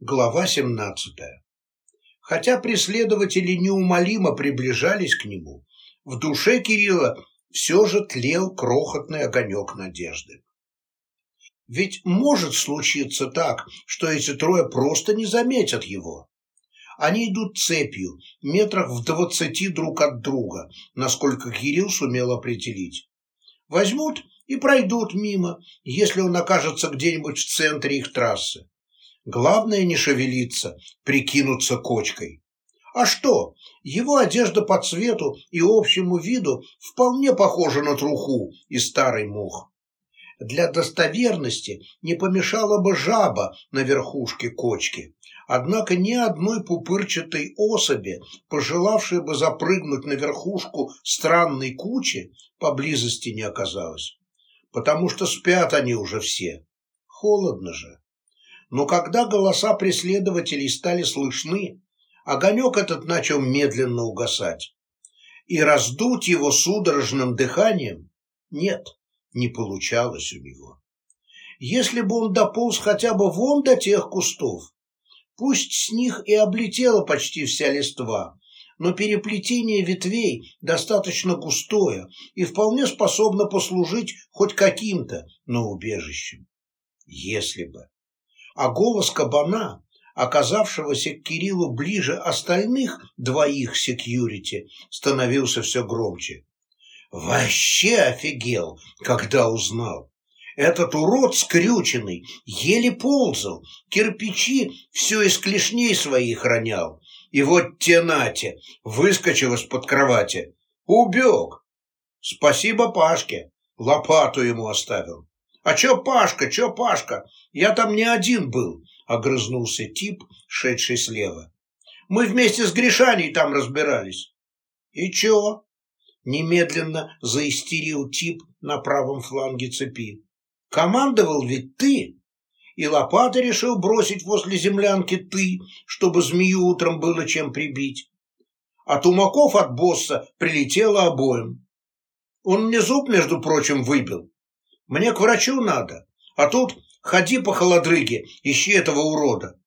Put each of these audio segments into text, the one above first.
глава 17. Хотя преследователи неумолимо приближались к нему, в душе Кирилла все же тлел крохотный огонек надежды. Ведь может случиться так, что эти трое просто не заметят его. Они идут цепью, метрах в двадцати друг от друга, насколько Кирилл сумел определить. Возьмут и пройдут мимо, если он окажется где-нибудь в центре их трассы. Главное не шевелиться, прикинуться кочкой. А что, его одежда по цвету и общему виду вполне похожа на труху и старый мох. Для достоверности не помешала бы жаба на верхушке кочки. Однако ни одной пупырчатой особи, пожелавшей бы запрыгнуть на верхушку странной кучи, поблизости не оказалось. Потому что спят они уже все. Холодно же. Но когда голоса преследователей стали слышны, огонек этот начал медленно угасать. И раздуть его судорожным дыханием нет, не получалось у него. Если бы он дополз хотя бы вон до тех кустов, пусть с них и облетела почти вся листва, но переплетение ветвей достаточно густое и вполне способно послужить хоть каким-то, но убежищем. Если бы а голос кабана, оказавшегося к Кириллу ближе остальных двоих секьюрити, становился все громче. Вообще офигел, когда узнал. Этот урод скрюченный, еле ползал, кирпичи все из клешней своих ронял. И вот те нате, выскочил из-под кровати, убег. Спасибо Пашке, лопату ему оставил. «А чё Пашка, чё Пашка? Я там не один был», — огрызнулся тип, шедший слева. «Мы вместе с Гришаней там разбирались». «И чё?» — немедленно заистерил тип на правом фланге цепи. «Командовал ведь ты, и лопаты решил бросить возле землянки ты, чтобы змею утром было чем прибить. А тумаков от босса прилетело обоим. Он мне зуб, между прочим, выбил. Мне к врачу надо, а тут ходи по холодрыге, ищи этого урода.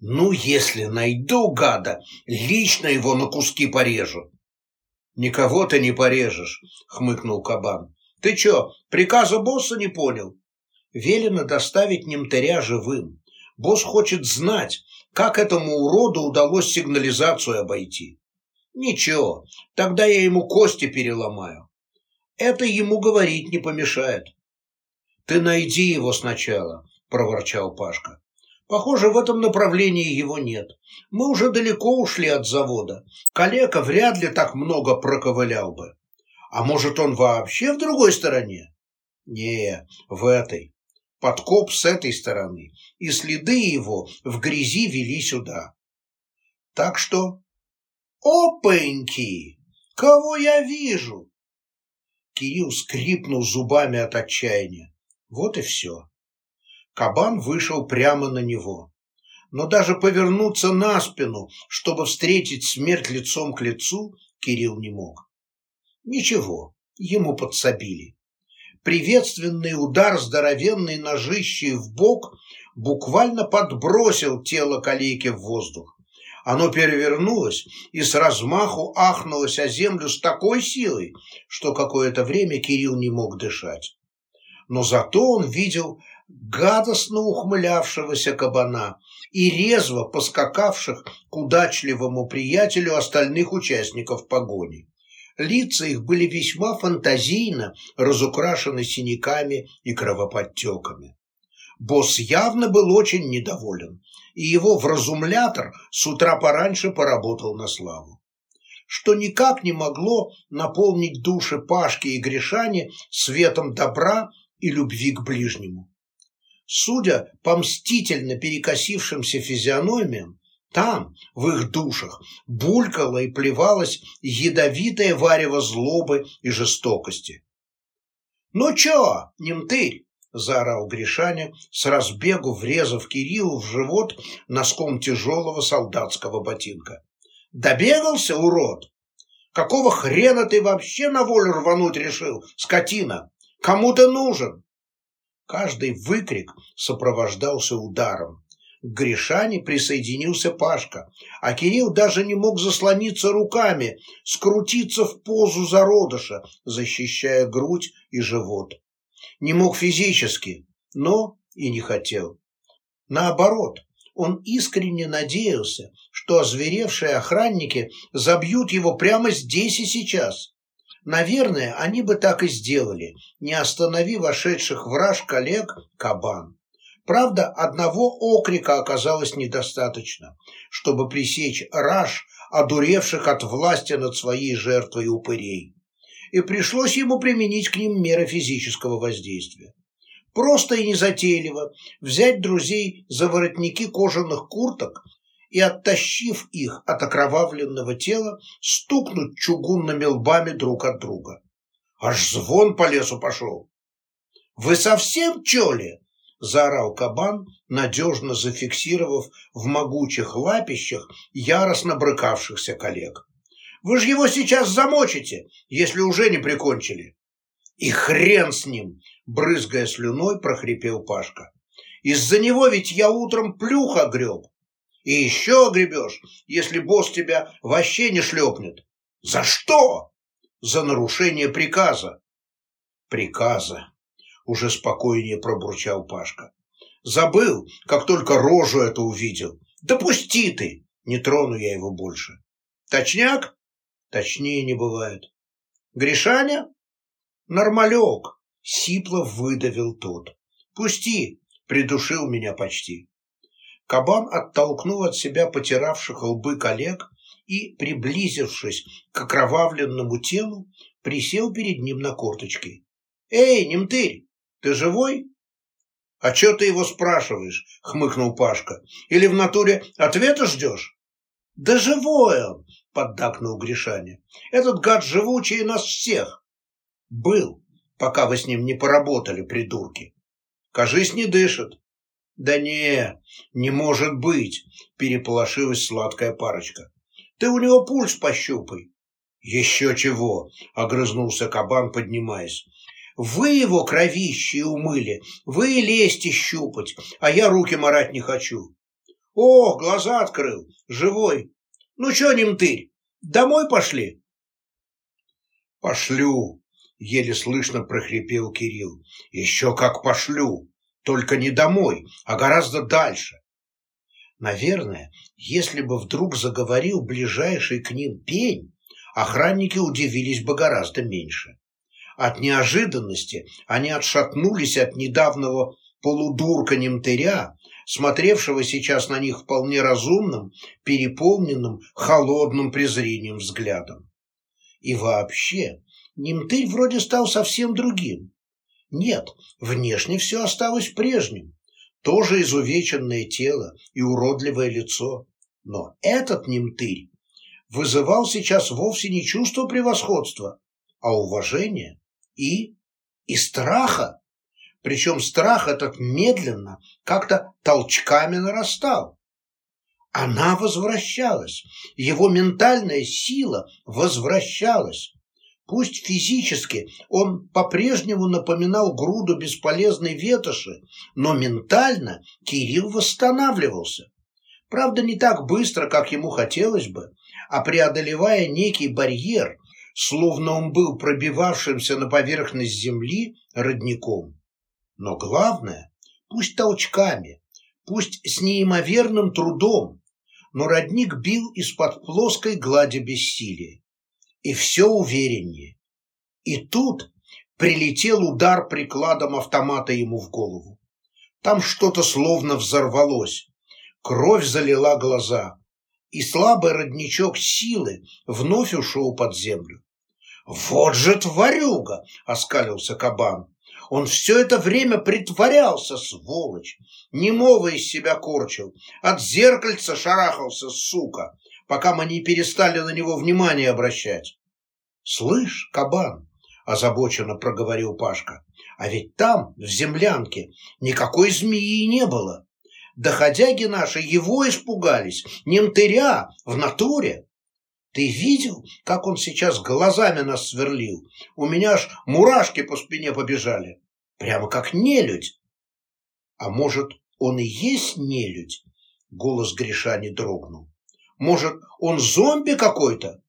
Ну, если найду гада, лично его на куски порежу. Никого ты не порежешь, хмыкнул кабан. Ты чё, приказа босса не понял? Велено доставить немтыря живым. Босс хочет знать, как этому уроду удалось сигнализацию обойти. Ничего, тогда я ему кости переломаю. Это ему говорить не помешает. «Ты найди его сначала», – проворчал Пашка. «Похоже, в этом направлении его нет. Мы уже далеко ушли от завода. Калека вряд ли так много проковылял бы. А может, он вообще в другой стороне?» «Не, в этой. Подкоп с этой стороны, и следы его в грязи вели сюда. Так что... Опаньки! Кого я вижу? Кирилл скрипнул зубами от отчаяния. Вот и все. Кабан вышел прямо на него. Но даже повернуться на спину, чтобы встретить смерть лицом к лицу, Кирилл не мог. Ничего, ему подсобили. Приветственный удар здоровенной ножищей в бок буквально подбросил тело калейки в воздух. Оно перевернулось и с размаху ахнулось о землю с такой силой, что какое-то время Кирилл не мог дышать но зато он видел гадостно ухмылявшегося кабана и резво поскакавших к удачливому приятелю остальных участников погони. Лица их были весьма фантазийно разукрашены синяками и кровоподтеками. Босс явно был очень недоволен, и его вразумлятор с утра пораньше поработал на славу. Что никак не могло наполнить души Пашки и Гришани светом добра и любви к ближнему. Судя по мстительно перекосившимся физиономиям, там, в их душах, булькало и плевалось ядовитое варево злобы и жестокости. «Ну чё, немтырь?» – заорал Гришаня, с разбегу врезав Кириллу в живот носком тяжелого солдатского ботинка. «Добегался, урод? Какого хрена ты вообще на волю рвануть решил, скотина?» Кому ты нужен? Каждый выкрик сопровождался ударом. К Гришане присоединился Пашка, а Кирилл даже не мог заслониться руками, скрутиться в позу зародыша, защищая грудь и живот. Не мог физически, но и не хотел. Наоборот, он искренне надеялся, что озверевшие охранники забьют его прямо здесь и сейчас. Наверное, они бы так и сделали, не остановив вошедших враж коллег кабан. Правда, одного окрика оказалось недостаточно, чтобы пресечь раж, одуревших от власти над своей жертвой упырей. И пришлось ему применить к ним меры физического воздействия. Просто и незатейливо взять друзей за воротники кожаных курток и, оттащив их от окровавленного тела, стукнуть чугунными лбами друг от друга. Аж звон по лесу пошел. «Вы совсем чё ли?» – заорал кабан, надежно зафиксировав в могучих лапищах яростно брыкавшихся коллег. «Вы же его сейчас замочите, если уже не прикончили!» «И хрен с ним!» – брызгая слюной, прохрипел Пашка. «Из-за него ведь я утром плюха греб. И еще огребешь, если босс тебя вообще не шлепнет. За что? За нарушение приказа». «Приказа!» – уже спокойнее пробурчал Пашка. «Забыл, как только рожу это увидел. Да ты! Не трону я его больше». «Точняк?» «Точнее не бывает». «Гришаня?» «Нормалек!» — сипло выдавил тот. «Пусти!» — придушил меня почти. Кабан оттолкнул от себя потиравших лбы коллег и, приблизившись к окровавленному телу, присел перед ним на корточки. «Эй, немтырь, ты живой?» «А чё ты его спрашиваешь?» — хмыкнул Пашка. «Или в натуре ответа ждешь?» «Да живой он!» — поддакнул Гришаня. «Этот гад живучий нас всех!» Был, пока вы с ним не поработали, придурки. Кажись, не дышит. Да не, не может быть, переполошилась сладкая парочка. Ты у него пульс пощупай. Еще чего, огрызнулся кабан, поднимаясь. Вы его кровище умыли, вы лезьте щупать, а я руки марать не хочу. О, глаза открыл, живой. Ну чё, немтырь, домой пошли? Пошлю, еле слышно прохрипел Кирилл. Еще как пошлю, только не домой, а гораздо дальше. Наверное, если бы вдруг заговорил ближайший к ним пень, охранники удивились бы гораздо меньше. От неожиданности они отшатнулись от недавнего полудурка немтыря, смотревшего сейчас на них вполне разумным, переполненным холодным презрением взглядом. И вообще, Немтырь вроде стал совсем другим. Нет, внешне все осталось прежним. Тоже изувеченное тело и уродливое лицо. Но этот немтырь вызывал сейчас вовсе не чувство превосходства, а уважение и... и страха. Причем страх этот медленно, как-то толчками нарастал. Она возвращалась, его ментальная сила возвращалась. Пусть физически он по-прежнему напоминал груду бесполезной ветоши, но ментально Кирилл восстанавливался. Правда, не так быстро, как ему хотелось бы, а преодолевая некий барьер, словно он был пробивавшимся на поверхность земли родником. Но главное, пусть толчками, пусть с неимоверным трудом, но родник бил из-под плоской глади бессилия и все увереннее. И тут прилетел удар прикладом автомата ему в голову. Там что-то словно взорвалось. Кровь залила глаза, и слабый родничок силы вновь ушел под землю. «Вот же тварюга!» — оскалился кабан. «Он все это время притворялся, сволочь! Немого из себя корчил, от зеркальца шарахался, сука, пока мы не перестали на него внимание обращать. «Слышь, кабан!» – озабоченно проговорил Пашка. «А ведь там, в землянке, никакой змеи не было. Доходяги наши его испугались, немтыря, в натуре. Ты видел, как он сейчас глазами нас сверлил? У меня аж мурашки по спине побежали. Прямо как нелюдь. А может, он и есть нелюдь? Голос Гриша не дрогнул. Может, он зомби какой-то?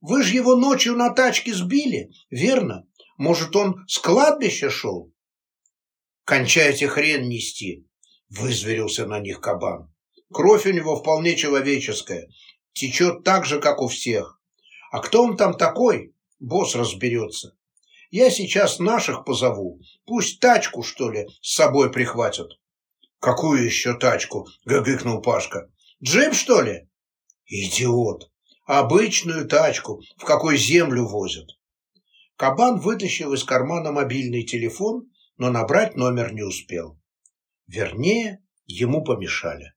Вы же его ночью на тачке сбили, верно? Может, он с кладбища шел? Кончайте хрен нести, вызверился на них кабан. Кровь у него вполне человеческая, течет так же, как у всех. А кто он там такой, босс разберется. Я сейчас наших позову, пусть тачку, что ли, с собой прихватят. Какую еще тачку? гыгыкнул Пашка. Джип, что ли? Идиот. Обычную тачку, в какой землю возят. Кабан вытащил из кармана мобильный телефон, но набрать номер не успел. Вернее, ему помешали.